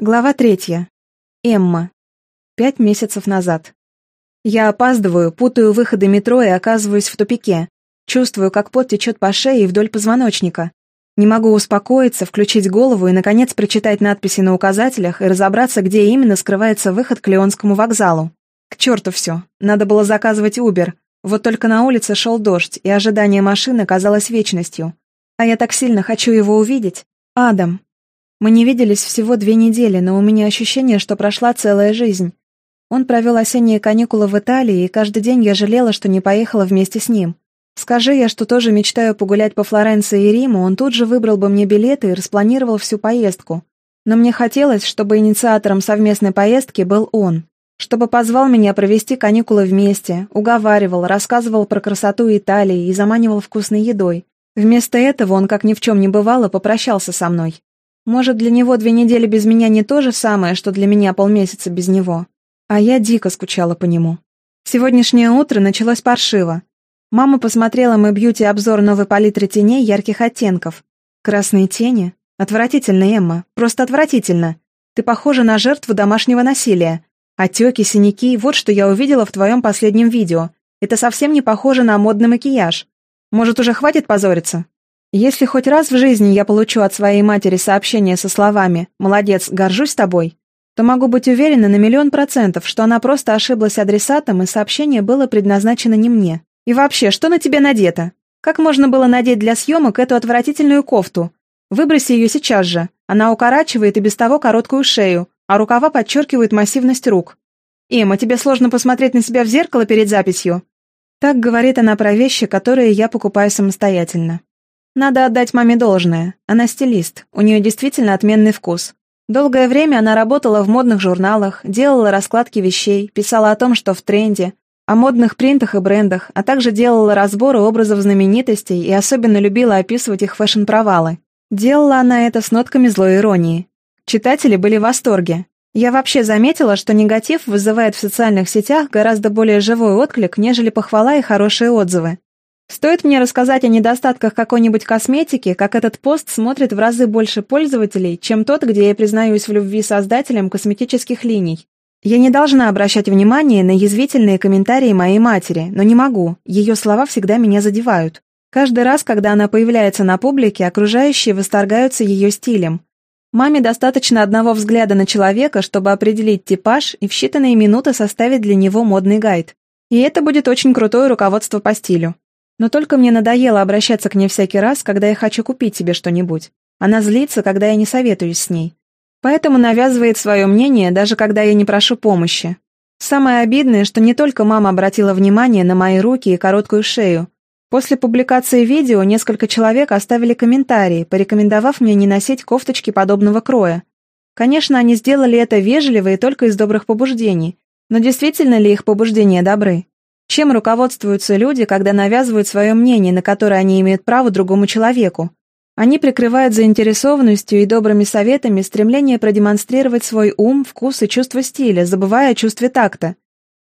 Глава третья. Эмма. Пять месяцев назад. Я опаздываю, путаю выходы метро и оказываюсь в тупике. Чувствую, как пот течет по шее и вдоль позвоночника. Не могу успокоиться, включить голову и, наконец, прочитать надписи на указателях и разобраться, где именно скрывается выход к Леонскому вокзалу. К черту все. Надо было заказывать Убер. Вот только на улице шел дождь, и ожидание машины казалось вечностью. А я так сильно хочу его увидеть. Адам, мы не виделись всего две недели, но у меня ощущение, что прошла целая жизнь. Он провел осенние каникулы в Италии, и каждый день я жалела, что не поехала вместе с ним. Скажи я, что тоже мечтаю погулять по Флоренции и Риму, он тут же выбрал бы мне билеты и распланировал всю поездку. Но мне хотелось, чтобы инициатором совместной поездки был он. Чтобы позвал меня провести каникулы вместе, уговаривал, рассказывал про красоту Италии и заманивал вкусной едой. Вместо этого он, как ни в чем не бывало, попрощался со мной. Может, для него две недели без меня не то же самое, что для меня полмесяца без него. А я дико скучала по нему. Сегодняшнее утро началось паршиво. Мама посмотрела мой бьюти-обзор новой палитры теней ярких оттенков. Красные тени? Отвратительно, Эмма. Просто отвратительно. Ты похожа на жертву домашнего насилия. Отеки, синяки — вот что я увидела в твоем последнем видео. Это совсем не похоже на модный макияж. Может, уже хватит позориться? Если хоть раз в жизни я получу от своей матери сообщение со словами «Молодец, горжусь тобой», то могу быть уверена на миллион процентов, что она просто ошиблась адресатом, и сообщение было предназначено не мне. И вообще, что на тебе надето? Как можно было надеть для съемок эту отвратительную кофту? Выброси ее сейчас же. Она укорачивает и без того короткую шею, а рукава подчеркивают массивность рук. «Эмма, тебе сложно посмотреть на себя в зеркало перед записью?» Так говорит она про вещи, которые я покупаю самостоятельно. Надо отдать маме должное. Она стилист, у нее действительно отменный вкус. Долгое время она работала в модных журналах, делала раскладки вещей, писала о том, что в тренде, о модных принтах и брендах, а также делала разборы образов знаменитостей и особенно любила описывать их фэшн-провалы. Делала она это с нотками злой иронии. Читатели были в восторге. Я вообще заметила, что негатив вызывает в социальных сетях гораздо более живой отклик, нежели похвала и хорошие отзывы. Стоит мне рассказать о недостатках какой-нибудь косметики, как этот пост смотрит в разы больше пользователей, чем тот, где я признаюсь в любви создателям косметических линий. Я не должна обращать внимание на язвительные комментарии моей матери, но не могу, ее слова всегда меня задевают. Каждый раз, когда она появляется на публике, окружающие восторгаются ее стилем. Маме достаточно одного взгляда на человека, чтобы определить типаж и в считанные минуты составить для него модный гайд. И это будет очень крутое руководство по стилю. Но только мне надоело обращаться к ней всякий раз, когда я хочу купить себе что-нибудь. Она злится, когда я не советуюсь с ней. Поэтому навязывает свое мнение, даже когда я не прошу помощи. Самое обидное, что не только мама обратила внимание на мои руки и короткую шею. После публикации видео несколько человек оставили комментарии, порекомендовав мне не носить кофточки подобного кроя. Конечно, они сделали это вежливо и только из добрых побуждений. Но действительно ли их побуждения добры? Чем руководствуются люди, когда навязывают свое мнение, на которое они имеют право другому человеку? Они прикрывают заинтересованностью и добрыми советами стремление продемонстрировать свой ум, вкус и чувство стиля, забывая о чувстве такта.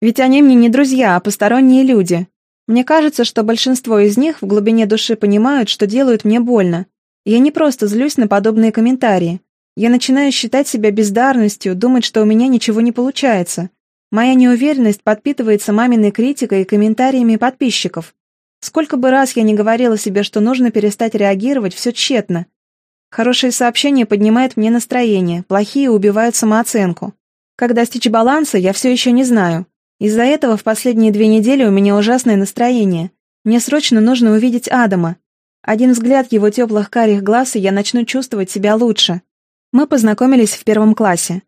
Ведь они мне не друзья, а посторонние люди. Мне кажется, что большинство из них в глубине души понимают, что делают мне больно. Я не просто злюсь на подобные комментарии. Я начинаю считать себя бездарностью, думать, что у меня ничего не получается. Моя неуверенность подпитывается маминой критикой и комментариями подписчиков. Сколько бы раз я не говорила себе, что нужно перестать реагировать, все тщетно. Хорошие сообщения поднимают мне настроение, плохие убивают самооценку. Как достичь баланса, я все еще не знаю. Из-за этого в последние две недели у меня ужасное настроение. Мне срочно нужно увидеть Адама. Один взгляд его теплых карих глаз, и я начну чувствовать себя лучше. Мы познакомились в первом классе.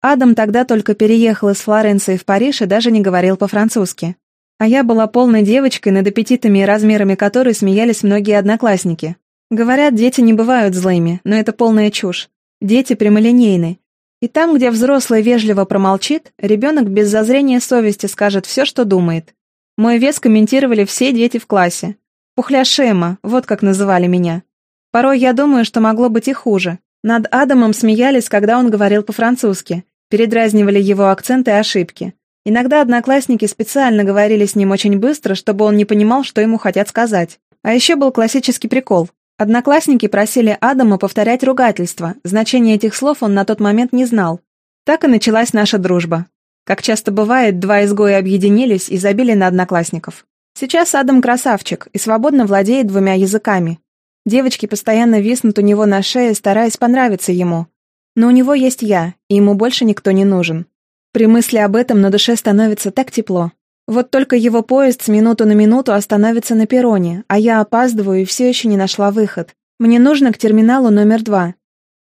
Адам тогда только переехал из Флоренции в Париж и даже не говорил по-французски. А я была полной девочкой, над аппетитами и размерами которой смеялись многие одноклассники. Говорят, дети не бывают злыми, но это полная чушь. Дети прямолинейны. И там, где взрослый вежливо промолчит, ребенок без зазрения совести скажет все, что думает. Мой вес комментировали все дети в классе. Пухляшема, вот как называли меня. Порой я думаю, что могло быть и хуже. Над Адамом смеялись, когда он говорил по-французски. Передразнивали его акценты и ошибки. Иногда одноклассники специально говорили с ним очень быстро, чтобы он не понимал, что ему хотят сказать. А еще был классический прикол. Одноклассники просили Адама повторять ругательства, значение этих слов он на тот момент не знал. Так и началась наша дружба. Как часто бывает, два изгоя объединились и забили на одноклассников. Сейчас Адам красавчик и свободно владеет двумя языками. Девочки постоянно виснут у него на шее, стараясь понравиться ему. Но у него есть я, и ему больше никто не нужен. При мысли об этом на душе становится так тепло. Вот только его поезд с минуту на минуту остановится на перроне, а я опаздываю и все еще не нашла выход. Мне нужно к терминалу номер два.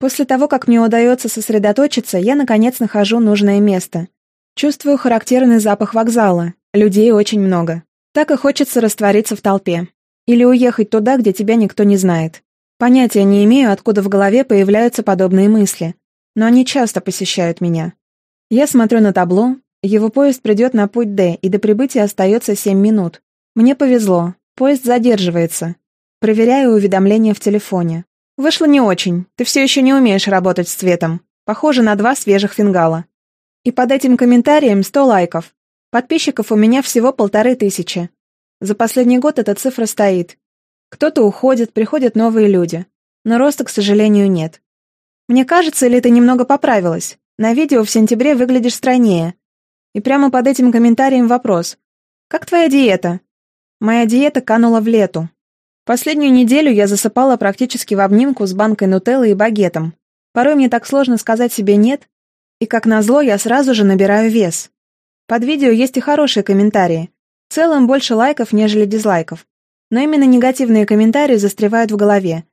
После того, как мне удается сосредоточиться, я, наконец, нахожу нужное место. Чувствую характерный запах вокзала. Людей очень много. Так и хочется раствориться в толпе. Или уехать туда, где тебя никто не знает. Понятия не имею, откуда в голове появляются подобные мысли. Но они часто посещают меня. Я смотрю на табло. Его поезд придет на путь Д, и до прибытия остается 7 минут. Мне повезло. Поезд задерживается. Проверяю уведомления в телефоне. Вышло не очень. Ты все еще не умеешь работать с цветом. Похоже на два свежих фингала. И под этим комментарием 100 лайков. Подписчиков у меня всего полторы тысячи. За последний год эта цифра стоит. Кто-то уходит, приходят новые люди. Но роста, к сожалению, нет. Мне кажется, или ты немного поправилась? На видео в сентябре выглядишь стройнее. И прямо под этим комментарием вопрос. Как твоя диета? Моя диета канула в лету. Последнюю неделю я засыпала практически в обнимку с банкой нутеллы и багетом. Порой мне так сложно сказать себе «нет», и как назло я сразу же набираю вес. Под видео есть и хорошие комментарии. В целом больше лайков, нежели дизлайков. Но именно негативные комментарии застревают в голове.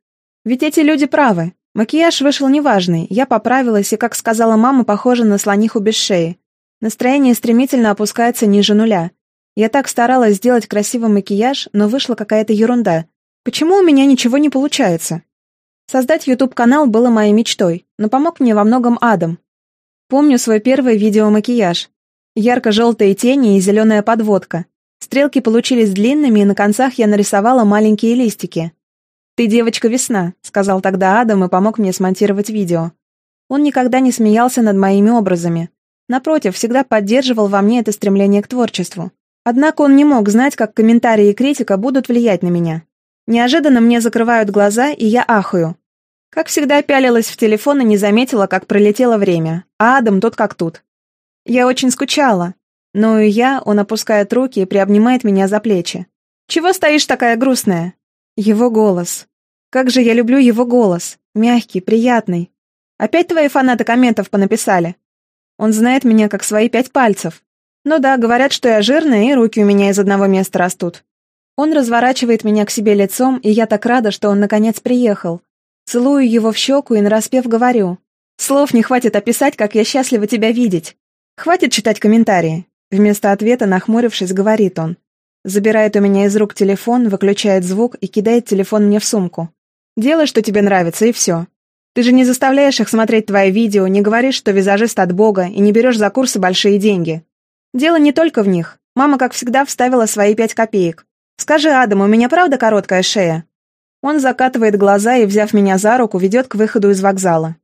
Ведь эти люди правы. Макияж вышел неважный, я поправилась и, как сказала мама, похожа на слониху без шеи. Настроение стремительно опускается ниже нуля. Я так старалась сделать красивый макияж, но вышла какая-то ерунда. Почему у меня ничего не получается? Создать YouTube-канал было моей мечтой, но помог мне во многом Адам. Помню свой первый видеомакияж. Ярко-желтые тени и зеленая подводка. Стрелки получились длинными, и на концах я нарисовала маленькие листики. «Ты девочка-весна», — сказал тогда Адам и помог мне смонтировать видео. Он никогда не смеялся над моими образами. Напротив, всегда поддерживал во мне это стремление к творчеству. Однако он не мог знать, как комментарии и критика будут влиять на меня. Неожиданно мне закрывают глаза, и я ахаю. Как всегда, пялилась в телефон и не заметила, как пролетело время, а Адам тот как тут. Я очень скучала. Но и я, он опускает руки и приобнимает меня за плечи. «Чего стоишь такая грустная?» Его голос. Как же я люблю его голос. Мягкий, приятный. Опять твои фанаты комментов понаписали? Он знает меня как свои пять пальцев. Ну да, говорят, что я жирная, и руки у меня из одного места растут. Он разворачивает меня к себе лицом, и я так рада, что он наконец приехал. Целую его в щеку и нараспев говорю. Слов не хватит описать, как я счастлива тебя видеть. «Хватит читать комментарии», — вместо ответа, нахмурившись, говорит он. Забирает у меня из рук телефон, выключает звук и кидает телефон мне в сумку. «Делай, что тебе нравится, и все. Ты же не заставляешь их смотреть твои видео, не говоришь, что визажист от Бога, и не берешь за курсы большие деньги. Дело не только в них. Мама, как всегда, вставила свои пять копеек. Скажи, Адам, у меня правда короткая шея?» Он закатывает глаза и, взяв меня за руку, ведет к выходу из вокзала.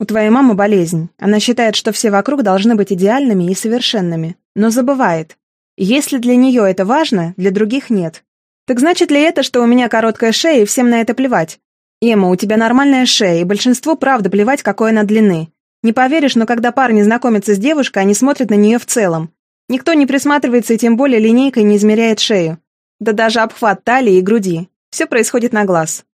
У твоей мамы болезнь. Она считает, что все вокруг должны быть идеальными и совершенными. Но забывает. Если для нее это важно, для других нет. Так значит ли это, что у меня короткая шея и всем на это плевать? Эмма, у тебя нормальная шея, и большинству правда плевать, какой она длины. Не поверишь, но когда парни знакомятся с девушкой, они смотрят на нее в целом. Никто не присматривается и тем более линейкой не измеряет шею. Да даже обхват талии и груди. Все происходит на глаз.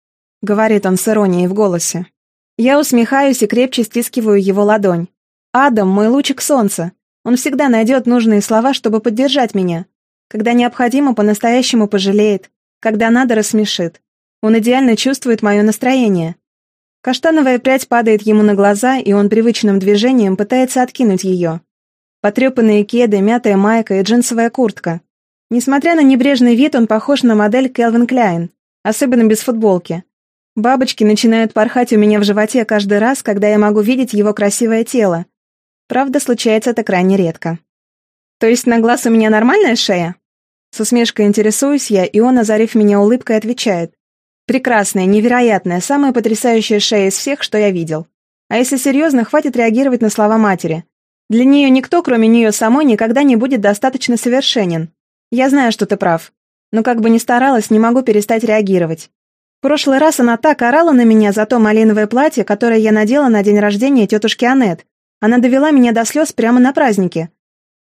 Говорит он с иронией в голосе. Я усмехаюсь и крепче стискиваю его ладонь. «Адам, мой лучик солнца. Он всегда найдет нужные слова, чтобы поддержать меня. Когда необходимо, по-настоящему пожалеет. Когда надо, рассмешит. Он идеально чувствует мое настроение. Каштановая прядь падает ему на глаза, и он привычным движением пытается откинуть ее. Потрепанные кеды, мятая майка и джинсовая куртка. Несмотря на небрежный вид, он похож на модель Келвин Кляйн, особенно без футболки. Бабочки начинают порхать у меня в животе каждый раз, когда я могу видеть его красивое тело. Правда, случается это крайне редко. То есть на глаз у меня нормальная шея? С усмешкой интересуюсь я, и он, озарив меня улыбкой, отвечает. Прекрасная, невероятная, самая потрясающая шея из всех, что я видел. А если серьезно, хватит реагировать на слова матери. Для нее никто, кроме нее самой, никогда не будет достаточно совершенен. Я знаю, что ты прав. Но как бы ни старалась, не могу перестать реагировать. Прошлый раз она так орала на меня за то малиновое платье, которое я надела на день рождения тетушки Аннет. Она довела меня до слез прямо на празднике.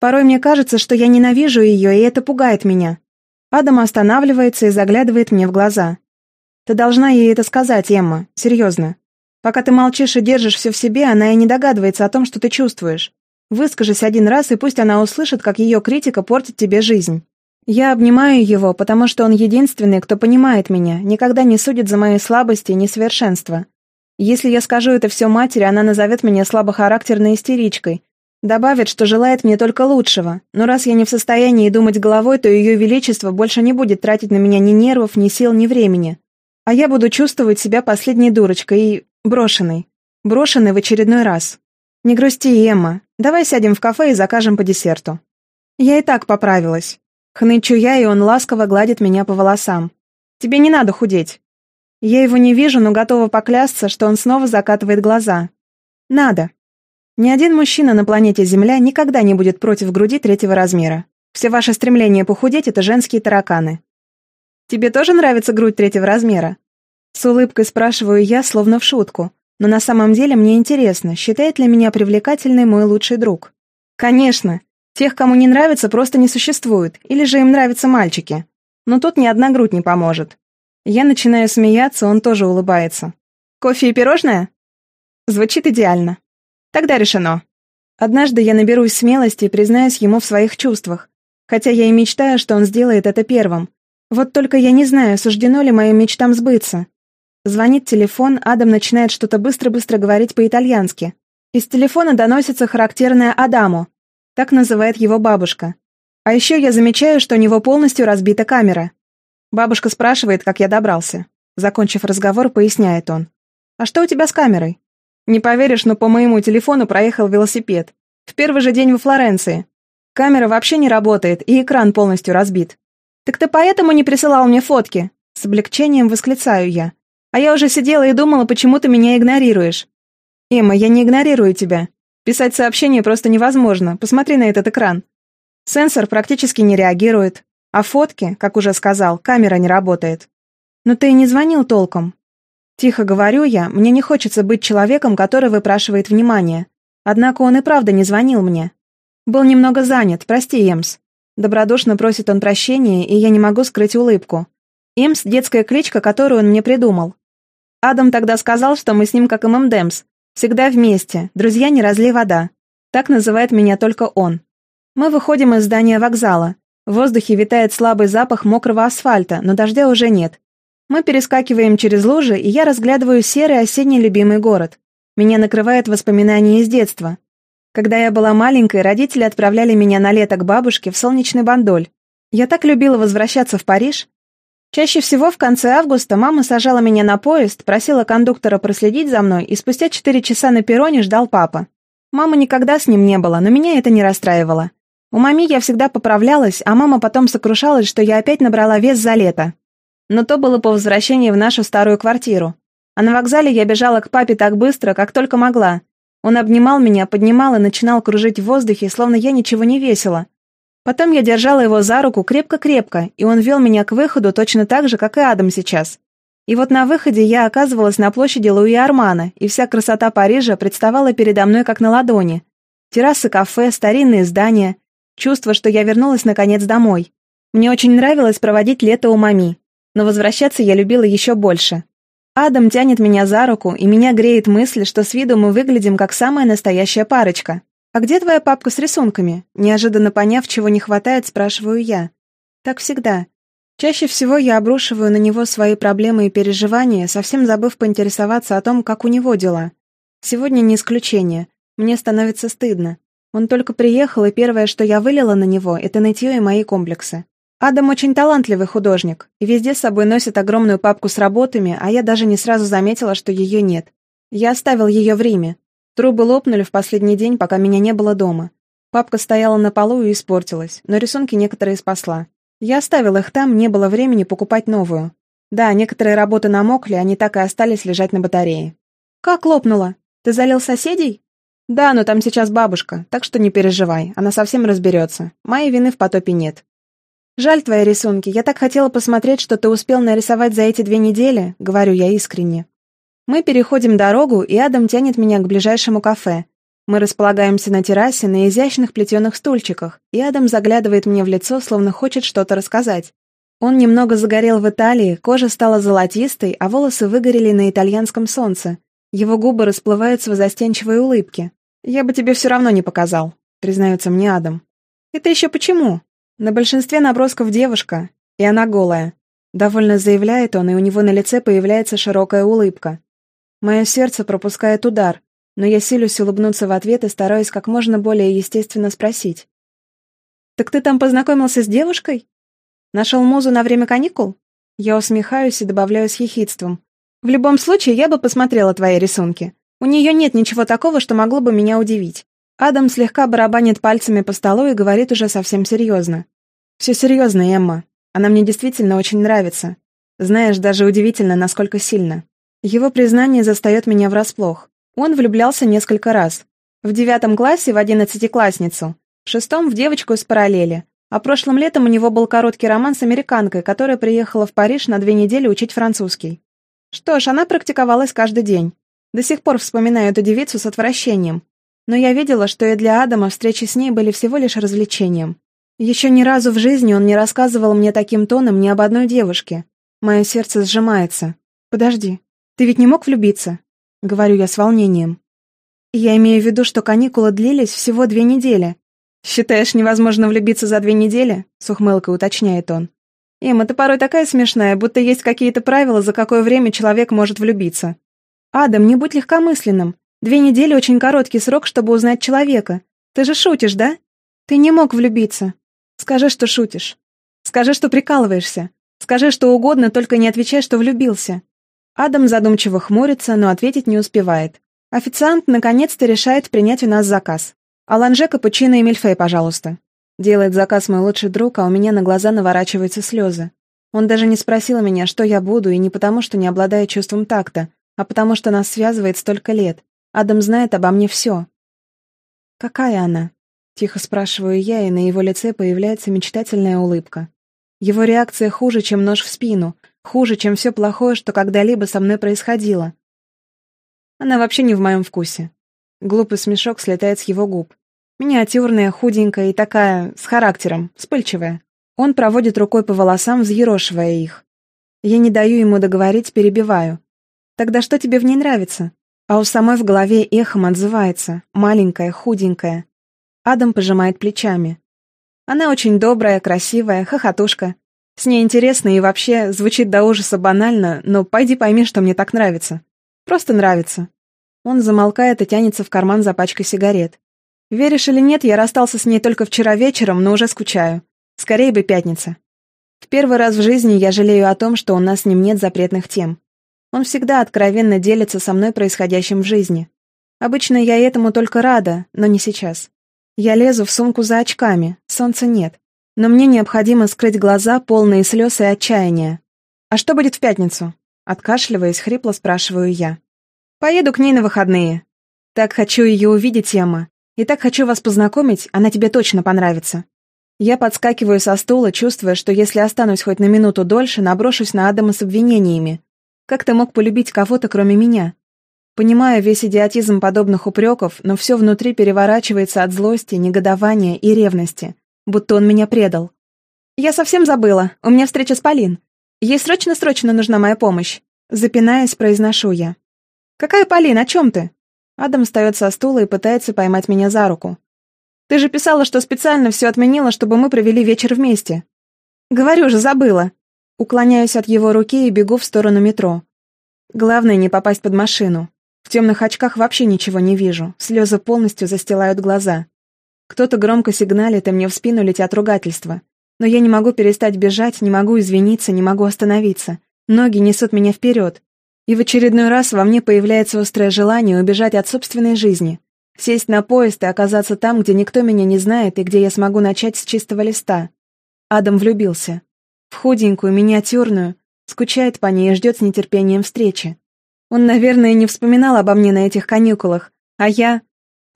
Порой мне кажется, что я ненавижу ее, и это пугает меня. Адам останавливается и заглядывает мне в глаза. Ты должна ей это сказать, Эмма, серьезно. Пока ты молчишь и держишь все в себе, она и не догадывается о том, что ты чувствуешь. Выскажись один раз, и пусть она услышит, как ее критика портит тебе жизнь. Я обнимаю его, потому что он единственный, кто понимает меня, никогда не судит за мои слабости и несовершенства. Если я скажу это все матери, она назовет меня слабохарактерной истеричкой, добавит, что желает мне только лучшего, но раз я не в состоянии думать головой, то ее величество больше не будет тратить на меня ни нервов, ни сил, ни времени. А я буду чувствовать себя последней дурочкой и брошенной. Брошенной в очередной раз. Не грусти, Эмма. Давай сядем в кафе и закажем по десерту. Я и так поправилась. Хнычу я, и он ласково гладит меня по волосам. Тебе не надо худеть. Я его не вижу, но готова поклясться, что он снова закатывает глаза. Надо. Ни один мужчина на планете Земля никогда не будет против груди третьего размера. Все ваши стремления похудеть — это женские тараканы. Тебе тоже нравится грудь третьего размера? С улыбкой спрашиваю я, словно в шутку. Но на самом деле мне интересно, считает ли меня привлекательной мой лучший друг. Конечно. Тех, кому не нравится, просто не существует, или же им нравятся мальчики. Но тут ни одна грудь не поможет. Я начинаю смеяться, он тоже улыбается. «Кофе и пирожное?» Звучит идеально. Тогда решено. Однажды я наберусь смелости и признаюсь ему в своих чувствах, хотя я и мечтаю, что он сделает это первым. Вот только я не знаю, суждено ли моим мечтам сбыться. Звонит телефон, Адам начинает что-то быстро-быстро говорить по-итальянски. Из телефона доносится характерное «Адамо». Так называет его бабушка. А еще я замечаю, что у него полностью разбита камера. Бабушка спрашивает, как я добрался. Закончив разговор, поясняет он. «А что у тебя с камерой?» «Не поверишь, но по моему телефону проехал велосипед. В первый же день во Флоренции. Камера вообще не работает, и экран полностью разбит. Так ты поэтому не присылал мне фотки?» С облегчением восклицаю я. А я уже сидела и думала, почему ты меня игнорируешь. Эмма, я не игнорирую тебя. Писать сообщение просто невозможно. Посмотри на этот экран. Сенсор практически не реагирует. А фотки, как уже сказал, камера не работает. Но ты не звонил толком. Тихо говорю я, мне не хочется быть человеком, который выпрашивает внимание. Однако он и правда не звонил мне. Был немного занят, прости, Эмс. Добродушно просит он прощения, и я не могу скрыть улыбку. Эмс — детская кличка, которую он мне придумал. Адам тогда сказал, что мы с ним как ММДэмс. Всегда вместе, друзья не разлей вода. Так называет меня только он. Мы выходим из здания вокзала. В воздухе витает слабый запах мокрого асфальта, но дождя уже нет. Мы перескакиваем через лужи, и я разглядываю серый осенний любимый город. Меня накрывает воспоминания из детства. Когда я была маленькой, родители отправляли меня на лето к бабушке в солнечный Бандоль. Я так любила возвращаться в Париж. Чаще всего в конце августа мама сажала меня на поезд, просила кондуктора проследить за мной, и спустя четыре часа на перроне ждал папа. Мамы никогда с ним не было, но меня это не расстраивало. У мами я всегда поправлялась, а мама потом сокрушалась, что я опять набрала вес за лето. Но то было по возвращении в нашу старую квартиру. А на вокзале я бежала к папе так быстро, как только могла. Он обнимал меня, поднимал и начинал кружить в воздухе, словно я ничего не весила. Потом я держала его за руку крепко-крепко, и он вел меня к выходу точно так же, как и Адам сейчас. И вот на выходе я оказывалась на площади Луи Армана, и вся красота Парижа представала передо мной как на ладони. Террасы кафе, старинные здания. Чувство, что я вернулась наконец домой. Мне очень нравилось проводить лето у мами, но возвращаться я любила еще больше. Адам тянет меня за руку, и меня греет мысль, что с виду мы выглядим как самая настоящая парочка. «А где твоя папка с рисунками?» Неожиданно поняв, чего не хватает, спрашиваю я. Так всегда. Чаще всего я обрушиваю на него свои проблемы и переживания, совсем забыв поинтересоваться о том, как у него дела. Сегодня не исключение. Мне становится стыдно. Он только приехал, и первое, что я вылила на него, это нытье и мои комплексы. Адам очень талантливый художник, и везде с собой носит огромную папку с работами, а я даже не сразу заметила, что ее нет. Я оставил ее в Риме. Трубы лопнули в последний день, пока меня не было дома. Папка стояла на полу и испортилась, но рисунки некоторые спасла. Я оставил их там, не было времени покупать новую. Да, некоторые работы намокли, они так и остались лежать на батарее. «Как лопнула? Ты залил соседей?» «Да, но там сейчас бабушка, так что не переживай, она совсем разберется. Моей вины в потопе нет». «Жаль твои рисунки. Я так хотела посмотреть, что ты успел нарисовать за эти две недели», — говорю я искренне. Мы переходим дорогу, и Адам тянет меня к ближайшему кафе. Мы располагаемся на террасе на изящных плетеных стульчиках, и Адам заглядывает мне в лицо, словно хочет что-то рассказать. Он немного загорел в Италии, кожа стала золотистой, а волосы выгорели на итальянском солнце. Его губы расплываются в застенчивой улыбке. «Я бы тебе все равно не показал», — признается мне Адам. «Это еще почему?» На большинстве набросков девушка, и она голая. Довольно заявляет он, и у него на лице появляется широкая улыбка. Мое сердце пропускает удар, но я силюсь улыбнуться в ответ и стараюсь как можно более естественно спросить. «Так ты там познакомился с девушкой? Нашел музу на время каникул?» Я усмехаюсь и добавляю с ехидством. «В любом случае, я бы посмотрела твои рисунки. У нее нет ничего такого, что могло бы меня удивить. Адам слегка барабанит пальцами по столу и говорит уже совсем серьезно. «Все серьезно, Эмма. Она мне действительно очень нравится. Знаешь, даже удивительно, насколько сильно. Его признание застает меня врасплох. Он влюблялся несколько раз. В девятом классе в одиннадцатиклассницу, в шестом в девочку из параллели, а прошлым летом у него был короткий роман с американкой, которая приехала в Париж на две недели учить французский. Что ж, она практиковалась каждый день. До сих пор вспоминаю эту девицу с отвращением, но я видела, что и для Адама встречи с ней были всего лишь развлечением. Еще ни разу в жизни он не рассказывал мне таким тоном ни об одной девушке. Мое сердце сжимается. «Подожди, ты ведь не мог влюбиться?» — говорю я с волнением. «Я имею в виду, что каникулы длились всего две недели. Считаешь, невозможно влюбиться за две недели?» — с ухмылкой уточняет он. «Эм, это порой такая смешная, будто есть какие-то правила, за какое время человек может влюбиться. Адам, не будь легкомысленным. Две недели — очень короткий срок, чтобы узнать человека. Ты же шутишь, да? Ты не мог влюбиться. Скажи, что шутишь. Скажи, что прикалываешься. Скажи, что угодно, только не отвечай, что влюбился. Адам задумчиво хмурится, но ответить не успевает. Официант наконец-то решает принять у нас заказ. «Аланже, капучино и мильфей, пожалуйста». Делает заказ мой лучший друг, а у меня на глаза наворачиваются слезы. Он даже не спросил меня, что я буду, и не потому, что не обладаю чувством такта, а потому что нас связывает столько лет. Адам знает обо мне все. «Какая она?» — тихо спрашиваю я, и на его лице появляется мечтательная улыбка. Его реакция хуже, чем нож в спину, хуже, чем все плохое, что когда-либо со мной происходило. Она вообще не в моем вкусе. Глупый смешок слетает с его губ. Миниатюрная, худенькая и такая, с характером, вспыльчивая. Он проводит рукой по волосам, взъерошивая их. Я не даю ему договорить, перебиваю. «Тогда что тебе в ней нравится?» А у самой в голове эхом отзывается, маленькая, худенькая. Адам пожимает плечами. Она очень добрая, красивая, хохотушка. С ней интересно и вообще звучит до ужаса банально, но пойди пойми, что мне так нравится. Просто нравится. Он замолкает и тянется в карман за пачкой сигарет. Веришь или нет, я расстался с ней только вчера вечером, но уже скучаю. Скорее бы пятница. В первый раз в жизни я жалею о том, что у нас с ним нет запретных тем. Он всегда откровенно делится со мной происходящим в жизни. Обычно я этому только рада, но не сейчас. Я лезу в сумку за очками, солнца нет. Но мне необходимо скрыть глаза, полные слез и отчаяния. «А что будет в пятницу?» Откашливаясь, хрипло спрашиваю я. «Поеду к ней на выходные. Так хочу ее увидеть, Эмма. И так хочу вас познакомить, она тебе точно понравится». Я подскакиваю со стула, чувствуя, что если останусь хоть на минуту дольше, наброшусь на Адама с обвинениями, как ты мог полюбить кого-то, кроме меня? Понимаю весь идиотизм подобных упреков, но все внутри переворачивается от злости, негодования и ревности, будто он меня предал. Я совсем забыла, у меня встреча с Полин. Ей срочно-срочно нужна моя помощь. Запинаясь, произношу я. «Какая Полин, о чем ты?» Адам встает со стула и пытается поймать меня за руку. «Ты же писала, что специально все отменила, чтобы мы провели вечер вместе». «Говорю же, забыла. Уклоняюсь от его руки и бегу в сторону метро. Главное не попасть под машину. В темных очках вообще ничего не вижу, слезы полностью застилают глаза. Кто-то громко сигналит, и мне в спину летят ругательства. Но я не могу перестать бежать, не могу извиниться, не могу остановиться. Ноги несут меня вперед. И в очередной раз во мне появляется острое желание убежать от собственной жизни. Сесть на поезд и оказаться там, где никто меня не знает и где я смогу начать с чистого листа. Адам влюбился в худенькую, миниатюрную, скучает по ней и ждет с нетерпением встречи. Он, наверное, не вспоминал обо мне на этих каникулах, а я...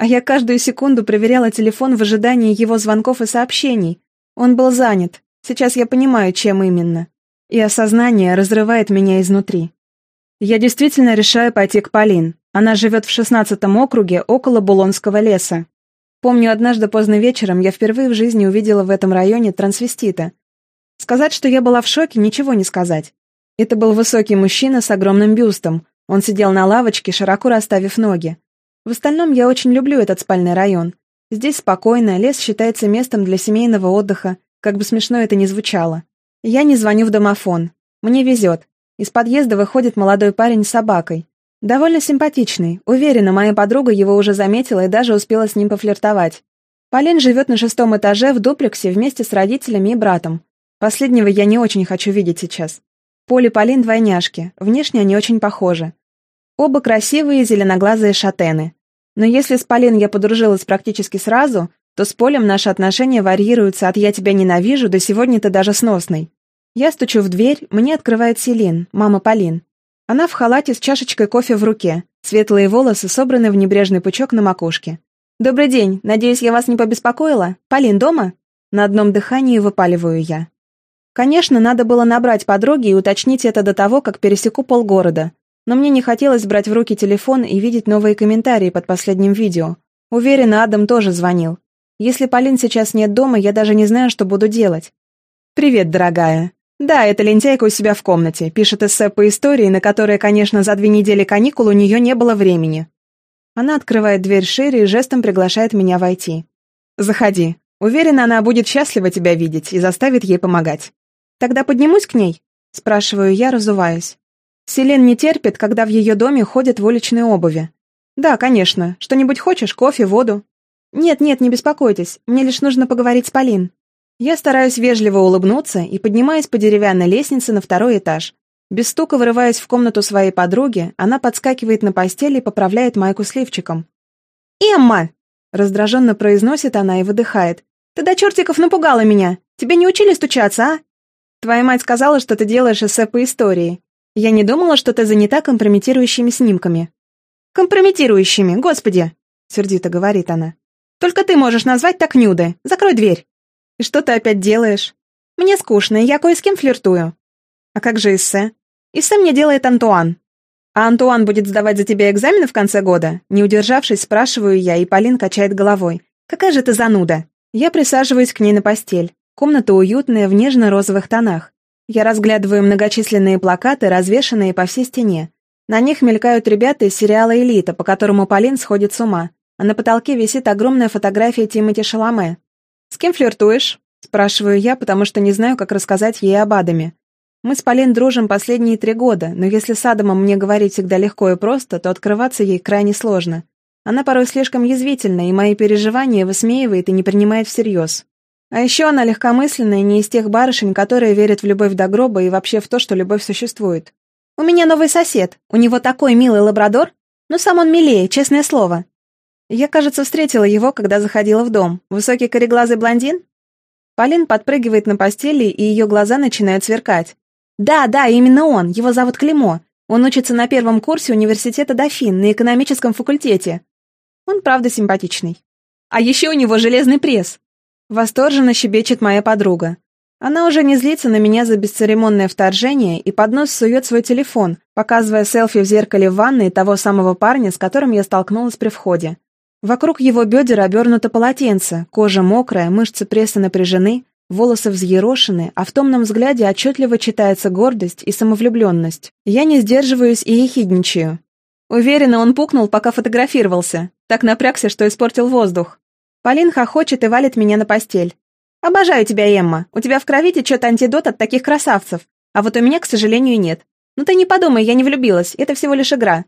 А я каждую секунду проверяла телефон в ожидании его звонков и сообщений. Он был занят. Сейчас я понимаю, чем именно. И осознание разрывает меня изнутри. Я действительно решаю пойти к Полин. Она живет в шестнадцатом округе, около Булонского леса. Помню, однажды поздно вечером я впервые в жизни увидела в этом районе трансвестита. Сказать, что я была в шоке, ничего не сказать. Это был высокий мужчина с огромным бюстом. Он сидел на лавочке, широко расставив ноги. В остальном я очень люблю этот спальный район. Здесь спокойно, лес считается местом для семейного отдыха, как бы смешно это ни звучало. Я не звоню в домофон. Мне везет. Из подъезда выходит молодой парень с собакой. Довольно симпатичный. Уверена, моя подруга его уже заметила и даже успела с ним пофлиртовать. Полин живет на шестом этаже в дуплексе вместе с родителями и братом. Последнего я не очень хочу видеть сейчас. Поле Полин двойняшки. Внешне они очень похожи. Оба красивые зеленоглазые шатены. Но если с Полин я подружилась практически сразу, то с Полем наши отношения варьируются от «я тебя ненавижу» до «сегодня ты даже сносный». Я стучу в дверь, мне открывает Селин, мама Полин. Она в халате с чашечкой кофе в руке, светлые волосы собраны в небрежный пучок на макушке. «Добрый день, надеюсь, я вас не побеспокоила? Полин дома?» На одном дыхании выпаливаю я. Конечно, надо было набрать подруги и уточнить это до того, как пересеку полгорода. Но мне не хотелось брать в руки телефон и видеть новые комментарии под последним видео. Уверена, Адам тоже звонил. Если Полин сейчас нет дома, я даже не знаю, что буду делать. «Привет, дорогая. Да, эта лентяйка у себя в комнате, пишет эссе по истории, на которое, конечно, за две недели каникул у нее не было времени». Она открывает дверь шире и жестом приглашает меня войти. «Заходи. Уверена, она будет счастлива тебя видеть и заставит ей помогать». «Тогда поднимусь к ней?» – спрашиваю я, разуваясь. Селен не терпит, когда в ее доме ходят в уличной обуви. «Да, конечно. Что-нибудь хочешь? Кофе, воду?» «Нет-нет, не беспокойтесь. Мне лишь нужно поговорить с Полин». Я стараюсь вежливо улыбнуться и поднимаюсь по деревянной лестнице на второй этаж. Без стука вырываясь в комнату своей подруги, она подскакивает на постели и поправляет майку с лифчиком. «Эмма!» — раздраженно произносит она и выдыхает. «Ты до чертиков напугала меня! Тебе не учили стучаться, а?» «Твоя мать сказала, что ты делаешь эссе по истории. Я не думала, что ты занята компрометирующими снимками». «Компрометирующими, господи!» — сердито говорит она. «Только ты можешь назвать так нюды. Закрой дверь!» «И что ты опять делаешь?» «Мне скучно, я кое с кем флиртую». «А как же эссе?» «Эссе мне делает Антуан». «А Антуан будет сдавать за тебя экзамены в конце года?» Не удержавшись, спрашиваю я, и Полин качает головой. «Какая же ты зануда?» Я присаживаюсь к ней на постель. Комната уютная, в нежно-розовых тонах. Я разглядываю многочисленные плакаты, развешанные по всей стене. На них мелькают ребята из сериала «Элита», по которому Полин сходит с ума. А на потолке висит огромная фотография Тимоти Шаломе. «С кем флиртуешь?» – спрашиваю я, потому что не знаю, как рассказать ей об Адаме. Мы с Полин дружим последние три года, но если с Адамом мне говорить всегда легко и просто, то открываться ей крайне сложно. Она порой слишком язвительна, и мои переживания высмеивает и не принимает всерьез. А еще она легкомысленная не из тех барышень, которые верят в любовь до гроба и вообще в то, что любовь существует. «У меня новый сосед. У него такой милый лабрадор. Но сам он милее, честное слово. Я, кажется, встретила его, когда заходила в дом. Высокий кореглазый блондин? Полин подпрыгивает на постели, и ее глаза начинают сверкать. Да, да, именно он. Его зовут Климо. Он учится на первом курсе университета Дофин на экономическом факультете. Он правда симпатичный. А еще у него железный пресс. Восторженно щебечет моя подруга. Она уже не злится на меня за бесцеремонное вторжение и под нос сует свой телефон, показывая селфи в зеркале в ванной того самого парня, с которым я столкнулась при входе. Вокруг его бедер обернуто полотенце, кожа мокрая, мышцы пресса напряжены, волосы взъерошены, а в томном взгляде отчетливо читается гордость и самовлюбленность. Я не сдерживаюсь и ехидничаю. Уверена, он пукнул, пока фотографировался. Так напрягся, что испортил воздух. Полин хохочет и валит меня на постель. «Обожаю тебя, Эмма. У тебя в крови течет антидот от таких красавцев. А вот у меня, к сожалению, нет. Ну ты не подумай, я не влюбилась. Это всего лишь игра.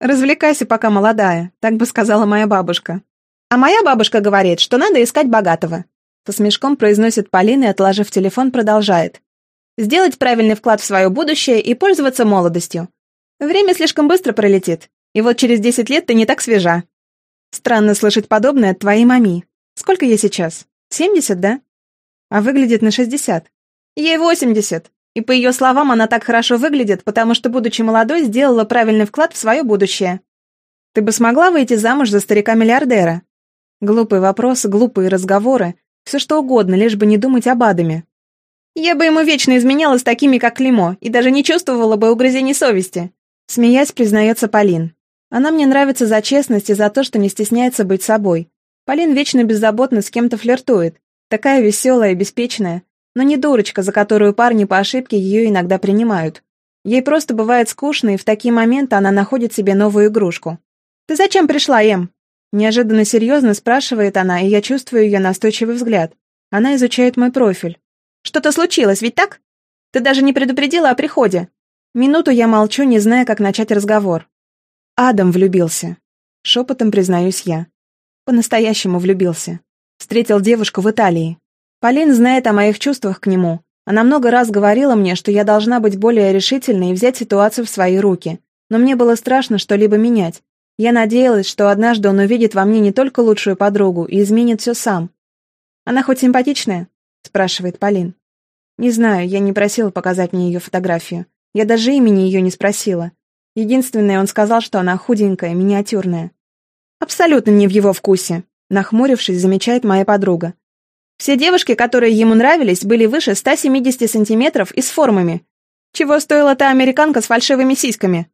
«Развлекайся, пока молодая», — так бы сказала моя бабушка. «А моя бабушка говорит, что надо искать богатого». Со смешком произносит Полина и, отложив телефон, продолжает. «Сделать правильный вклад в свое будущее и пользоваться молодостью. Время слишком быстро пролетит, и вот через десять лет ты не так свежа». Странно слышать подобное от твоей мами. Сколько ей сейчас? Семьдесят, да? А выглядит на шестьдесят. Ей восемьдесят. И по ее словам, она так хорошо выглядит, потому что, будучи молодой, сделала правильный вклад в свое будущее. Ты бы смогла выйти замуж за старика-миллиардера? Глупые вопросы, глупые разговоры, все что угодно, лишь бы не думать об Адаме. Я бы ему вечно изменяла с такими, как Климо, и даже не чувствовала бы угрызений совести. Смеясь, признается Полин. Она мне нравится за честность и за то, что не стесняется быть собой. Полин вечно беззаботно с кем-то флиртует. Такая веселая и беспечная. Но не дурочка, за которую парни по ошибке ее иногда принимают. Ей просто бывает скучно, и в такие моменты она находит себе новую игрушку. «Ты зачем пришла, Эм?» Неожиданно серьезно спрашивает она, и я чувствую ее настойчивый взгляд. Она изучает мой профиль. Что-то случилось, ведь так? Ты даже не предупредила о приходе. Минуту я молчу, не зная, как начать разговор. Адам влюбился. Шепотом признаюсь я. По-настоящему влюбился. Встретил девушку в Италии. Полин знает о моих чувствах к нему. Она много раз говорила мне, что я должна быть более решительной и взять ситуацию в свои руки. Но мне было страшно что-либо менять. Я надеялась, что однажды он увидит во мне не только лучшую подругу и изменит все сам. Она хоть симпатичная? спрашивает Полин. Не знаю, я не просила показать мне ее фотографию. Я даже имени ее не спросила. Единственное, он сказал, что она худенькая, миниатюрная. Абсолютно не в его вкусе, нахмурившись, замечает моя подруга. Все девушки, которые ему нравились, были выше 170 сантиметров и с формами. Чего стоила та американка с фальшивыми сиськами?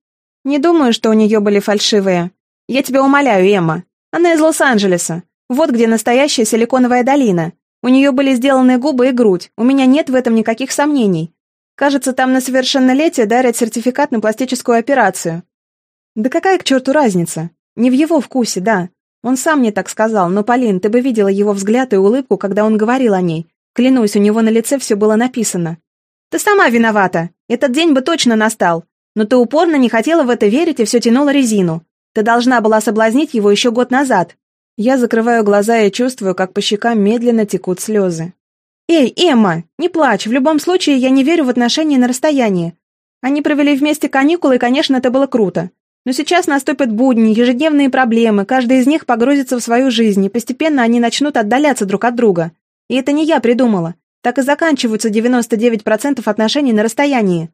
Не думаю, что у нее были фальшивые. Я тебя умоляю, Эмма. Она из Лос-Анджелеса. Вот где настоящая силиконовая долина. У нее были сделаны губы и грудь, у меня нет в этом никаких сомнений. Кажется, там на совершеннолетие дарят сертификат на пластическую операцию. Да какая к черту разница? Не в его вкусе, да. Он сам мне так сказал, но, Полин, ты бы видела его взгляд и улыбку, когда он говорил о ней. Клянусь, у него на лице все было написано. Ты сама виновата. Этот день бы точно настал. Но ты упорно не хотела в это верить и все тянула резину. Ты должна была соблазнить его еще год назад. Я закрываю глаза и чувствую, как по щекам медленно текут слезы. «Эй, Эмма, не плачь, в любом случае я не верю в отношения на расстоянии. Они провели вместе каникулы, и, конечно, это было круто. Но сейчас наступят будни, ежедневные проблемы, каждый из них погрузится в свою жизнь, и постепенно они начнут отдаляться друг от друга. И это не я придумала. Так и заканчиваются 99% отношений на расстоянии.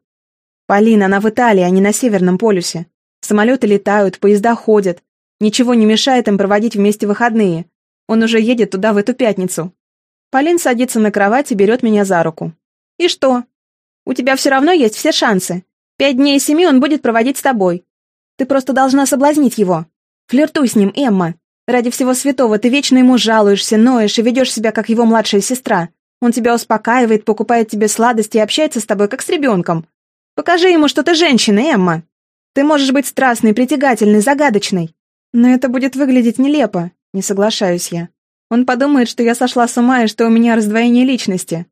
Полина, она в Италии, а не на Северном полюсе. Самолеты летают, поезда ходят. Ничего не мешает им проводить вместе выходные. Он уже едет туда в эту пятницу. Полин садится на кровать и берет меня за руку. «И что? У тебя все равно есть все шансы. Пять дней из семи он будет проводить с тобой. Ты просто должна соблазнить его. Флиртуй с ним, Эмма. Ради всего святого ты вечно ему жалуешься, ноешь и ведешь себя, как его младшая сестра. Он тебя успокаивает, покупает тебе сладости и общается с тобой, как с ребенком. Покажи ему, что ты женщина, Эмма. Ты можешь быть страстной, притягательной, загадочной. Но это будет выглядеть нелепо, не соглашаюсь я. Он подумает, что я сошла с ума и что у меня раздвоение личности.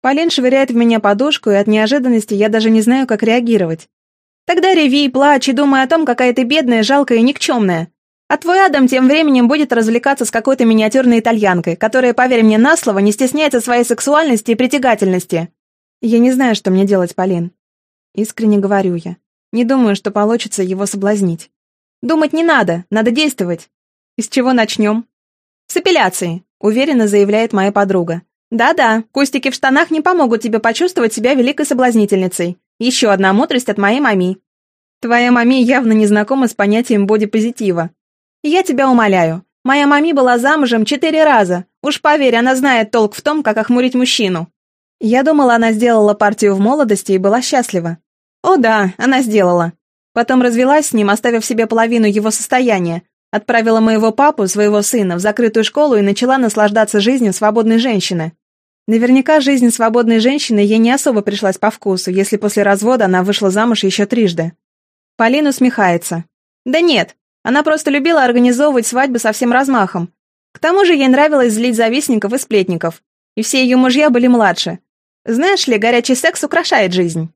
Полин швыряет в меня подушку, и от неожиданности я даже не знаю, как реагировать. Тогда реви, плачь и думай о том, какая ты бедная, жалкая и никчемная. А твой Адам тем временем будет развлекаться с какой-то миниатюрной итальянкой, которая, поверь мне на слово, не стесняется своей сексуальности и притягательности. Я не знаю, что мне делать, Полин. Искренне говорю я. Не думаю, что получится его соблазнить. Думать не надо, надо действовать. И с чего начнем? С эпиляции, уверенно заявляет моя подруга. Да-да, кустики в штанах не помогут тебе почувствовать себя великой соблазнительницей. Еще одна мудрость от моей мами. Твоя мами явно не знакома с понятием бодипозитива. Я тебя умоляю. Моя мами была замужем четыре раза. Уж поверь, она знает толк в том, как охмурить мужчину. Я думала, она сделала партию в молодости и была счастлива. О да, она сделала. Потом развелась с ним, оставив себе половину его состояния, отправила моего папу, своего сына, в закрытую школу и начала наслаждаться жизнью свободной женщины. Наверняка жизнь свободной женщины ей не особо пришлась по вкусу, если после развода она вышла замуж еще трижды. Полина усмехается. Да нет, она просто любила организовывать свадьбы со всем размахом. К тому же ей нравилось злить завистников и сплетников. И все ее мужья были младше. Знаешь ли, горячий секс украшает жизнь.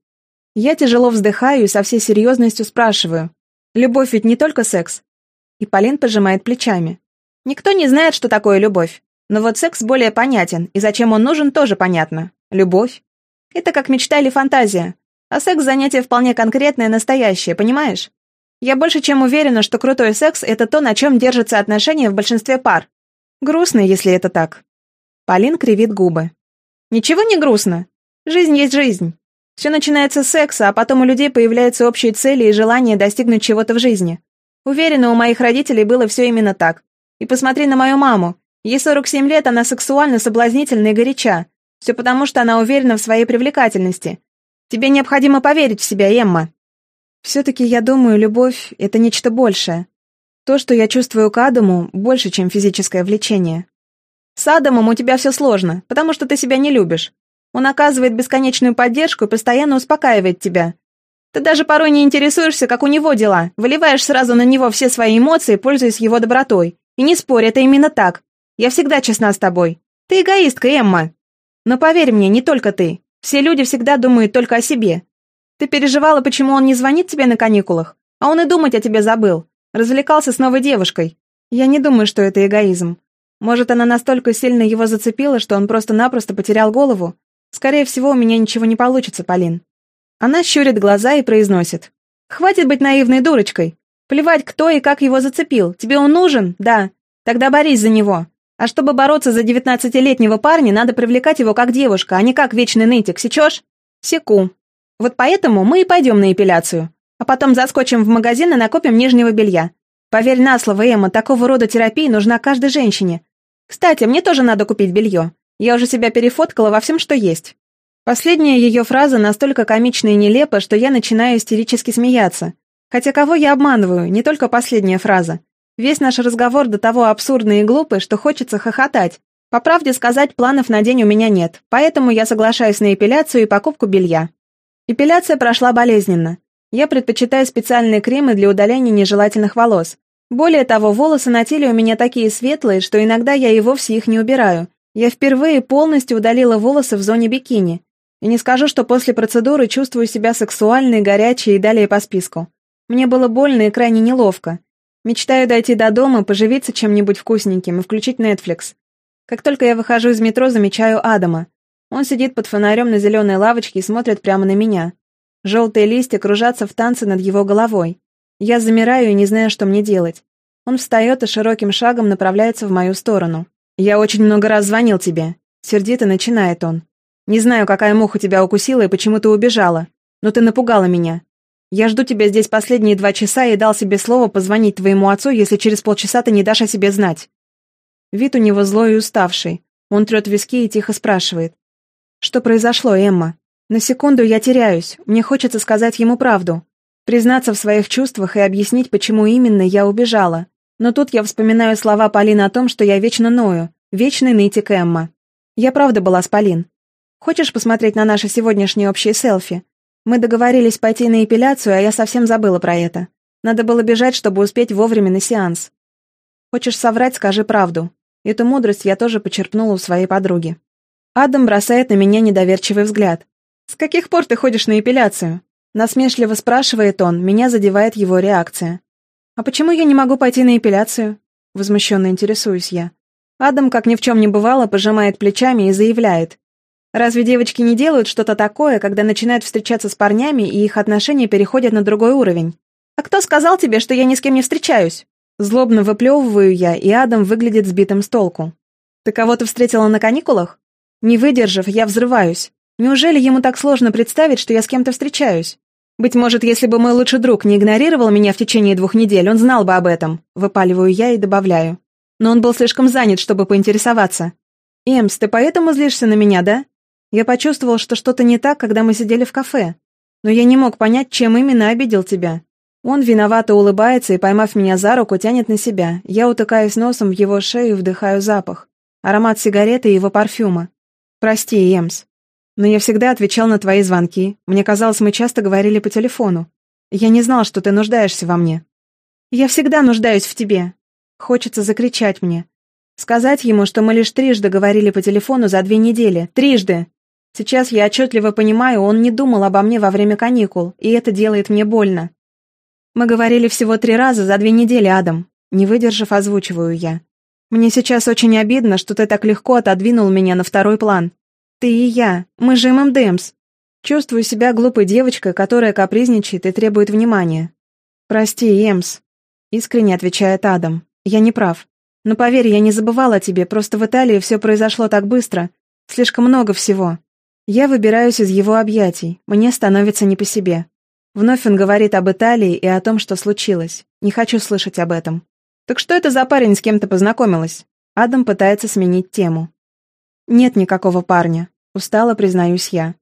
Я тяжело вздыхаю и со всей серьезностью спрашиваю. Любовь ведь не только секс. И Полин пожимает плечами. Никто не знает, что такое любовь. Но вот секс более понятен, и зачем он нужен, тоже понятно. Любовь. Это как мечта или фантазия. А секс – занятие вполне конкретное, настоящее, понимаешь? Я больше чем уверена, что крутой секс – это то, на чем держатся отношения в большинстве пар. Грустно, если это так. Полин кривит губы. Ничего не грустно. Жизнь есть жизнь. Все начинается с секса, а потом у людей появляются общие цели и желание достигнуть чего-то в жизни. Уверена, у моих родителей было все именно так. И посмотри на мою маму. Ей 47 лет, она сексуально, соблазнительна и горяча. Все потому, что она уверена в своей привлекательности. Тебе необходимо поверить в себя, Эмма. Все-таки, я думаю, любовь — это нечто большее. То, что я чувствую к Адаму, больше, чем физическое влечение. С Адамом у тебя все сложно, потому что ты себя не любишь. Он оказывает бесконечную поддержку и постоянно успокаивает тебя. Ты даже порой не интересуешься, как у него дела, выливаешь сразу на него все свои эмоции, пользуясь его добротой. И не спорь, это именно так. Я всегда честна с тобой. Ты эгоистка, Эмма. Но поверь мне, не только ты. Все люди всегда думают только о себе. Ты переживала, почему он не звонит тебе на каникулах, а он и думать о тебе забыл. Развлекался с новой девушкой. Я не думаю, что это эгоизм. Может, она настолько сильно его зацепила, что он просто-напросто потерял голову? Скорее всего, у меня ничего не получится, Полин. Она щурит глаза и произносит. «Хватит быть наивной дурочкой. Плевать, кто и как его зацепил. Тебе он нужен? Да. Тогда борись за него. А чтобы бороться за девятнадцатилетнего парня, надо привлекать его как девушка, а не как вечный нытик, сечешь? Секу. Вот поэтому мы и пойдем на эпиляцию. А потом заскочим в магазин и накопим нижнего белья. Поверь на слово, Эмма, такого рода терапия нужна каждой женщине. Кстати, мне тоже надо купить белье. Я уже себя перефоткала во всем, что есть. Последняя ее фраза настолько комична и нелепа, что я начинаю истерически смеяться. Хотя кого я обманываю, не только последняя фраза. Весь наш разговор до того абсурдный и глупый, что хочется хохотать. По правде сказать, планов на день у меня нет, поэтому я соглашаюсь на эпиляцию и покупку белья. Эпиляция прошла болезненно. Я предпочитаю специальные кремы для удаления нежелательных волос. Более того, волосы на теле у меня такие светлые, что иногда я и вовсе их не убираю. Я впервые полностью удалила волосы в зоне бикини. И не скажу, что после процедуры чувствую себя сексуальной, горячей и далее по списку. Мне было больно и крайне неловко. Мечтаю дойти до дома, поживиться чем-нибудь вкусненьким и включить Netflix. Как только я выхожу из метро, замечаю Адама. Он сидит под фонарем на зеленой лавочке и смотрит прямо на меня. Желтые листья кружатся в танце над его головой. Я замираю и не знаю, что мне делать. Он встает и широким шагом направляется в мою сторону. «Я очень много раз звонил тебе», — сердито начинает он. «Не знаю, какая муха тебя укусила и почему ты убежала, но ты напугала меня. Я жду тебя здесь последние два часа и дал себе слово позвонить твоему отцу, если через полчаса ты не дашь о себе знать». Вид у него злой и уставший. Он трет виски и тихо спрашивает. Что произошло, Эмма? На секунду я теряюсь, мне хочется сказать ему правду. Признаться в своих чувствах и объяснить, почему именно я убежала. Но тут я вспоминаю слова Полины о том, что я вечно ною, вечный нытик Эмма. Я правда была с Полин. Хочешь посмотреть на наши сегодняшние общие селфи? Мы договорились пойти на эпиляцию, а я совсем забыла про это. Надо было бежать, чтобы успеть вовремя на сеанс. Хочешь соврать, скажи правду. Эту мудрость я тоже почерпнула у своей подруги. Адам бросает на меня недоверчивый взгляд. «С каких пор ты ходишь на эпиляцию?» Насмешливо спрашивает он, меня задевает его реакция. «А почему я не могу пойти на эпиляцию?» Возмущенно интересуюсь я. Адам, как ни в чем не бывало, пожимает плечами и заявляет. «Разве девочки не делают что-то такое, когда начинают встречаться с парнями, и их отношения переходят на другой уровень? А кто сказал тебе, что я ни с кем не встречаюсь?» Злобно выплевываю я, и Адам выглядит сбитым с толку. «Ты кого-то встретила на каникулах?» Не выдержав, я взрываюсь. Неужели ему так сложно представить, что я с кем-то встречаюсь? Быть может, если бы мой лучший друг не игнорировал меня в течение двух недель, он знал бы об этом. Выпаливаю я и добавляю. Но он был слишком занят, чтобы поинтересоваться. «Эмс, ты поэтому злишься на меня, да?» Я почувствовал, что что-то не так, когда мы сидели в кафе. Но я не мог понять, чем именно обидел тебя. Он виновато улыбается и, поймав меня за руку, тянет на себя. Я утыкаюсь носом в его шею и вдыхаю запах. Аромат сигареты и его парфюма. «Прости, Эмс. Но я всегда отвечал на твои звонки. Мне казалось, мы часто говорили по телефону. Я не знал, что ты нуждаешься во мне». «Я всегда нуждаюсь в тебе». Хочется закричать мне. Сказать ему, что мы лишь трижды говорили по телефону за две недели. Трижды! Сейчас я отчетливо понимаю, он не думал обо мне во время каникул, и это делает мне больно. Мы говорили всего три раза за две недели, Адам. Не выдержав, озвучиваю я. Мне сейчас очень обидно, что ты так легко отодвинул меня на второй план. Ты и я, мы же ММДМС. Чувствую себя глупой девочкой, которая капризничает и требует внимания. Прости, Эмс. Искренне отвечает Адам. Я не прав. Но поверь, я не забывала о тебе, просто в Италии все произошло так быстро. Слишком много всего. Я выбираюсь из его объятий, мне становится не по себе. Вновь он говорит об Италии и о том, что случилось. Не хочу слышать об этом. «Так что это за парень, с кем ты познакомилась?» Адам пытается сменить тему. «Нет никакого парня. Устала, признаюсь я.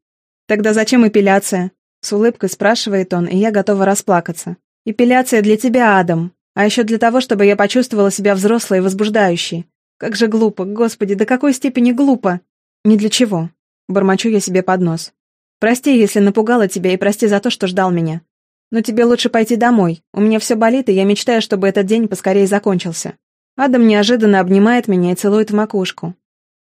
Тогда зачем эпиляция? С улыбкой спрашивает он, и я готова расплакаться. Эпиляция для тебя, Адам. А еще для того, чтобы я почувствовала себя взрослой и возбуждающей. Как же глупо, господи, до какой степени глупо. Не для чего. Бормочу я себе под нос. Прости, если напугала тебя, и прости за то, что ждал меня. Но тебе лучше пойти домой. У меня все болит, и я мечтаю, чтобы этот день поскорее закончился. Адам неожиданно обнимает меня и целует в макушку.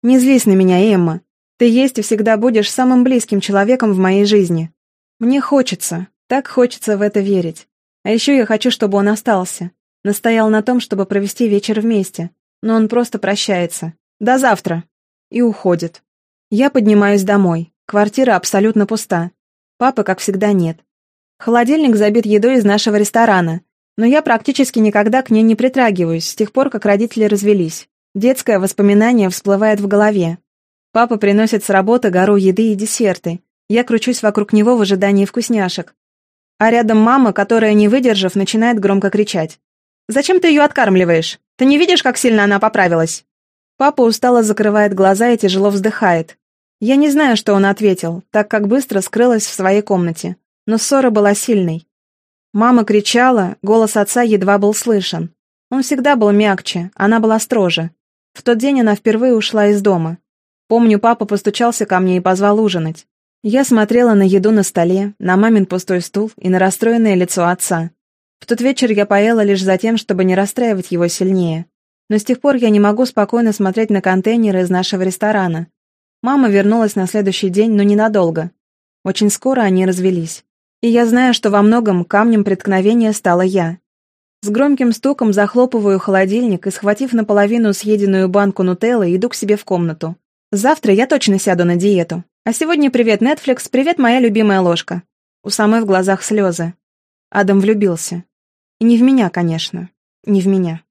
Не злись на меня, Эмма. Ты есть и всегда будешь самым близким человеком в моей жизни. Мне хочется, так хочется в это верить. А еще я хочу, чтобы он остался. Настоял на том, чтобы провести вечер вместе. Но он просто прощается. До завтра. И уходит. Я поднимаюсь домой. Квартира абсолютно пуста. Папы, как всегда, нет. Холодильник забит едой из нашего ресторана, но я практически никогда к ней не притрагиваюсь, с тех пор, как родители развелись. Детское воспоминание всплывает в голове. Папа приносит с работы гору еды и десерты. Я кручусь вокруг него в ожидании вкусняшек. А рядом мама, которая, не выдержав, начинает громко кричать. «Зачем ты ее откармливаешь? Ты не видишь, как сильно она поправилась?» Папа устало закрывает глаза и тяжело вздыхает. Я не знаю, что он ответил, так как быстро скрылась в своей комнате. Но ссора была сильной. Мама кричала, голос отца едва был слышен. Он всегда был мягче, она была строже. В тот день она впервые ушла из дома. Помню, папа постучался ко мне и позвал ужинать. Я смотрела на еду на столе, на мамин пустой стул и на расстроенное лицо отца. В тот вечер я поела лишь за тем, чтобы не расстраивать его сильнее. Но с тех пор я не могу спокойно смотреть на контейнеры из нашего ресторана. Мама вернулась на следующий день, но ненадолго. Очень скоро они развелись. И я знаю, что во многом камнем преткновения стала я. С громким стуком захлопываю холодильник и, схватив наполовину съеденную банку нутеллы, иду к себе в комнату. Завтра я точно сяду на диету. А сегодня привет, Netflix, привет, моя любимая ложка. У самой в глазах слезы. Адам влюбился. И не в меня, конечно. Не в меня.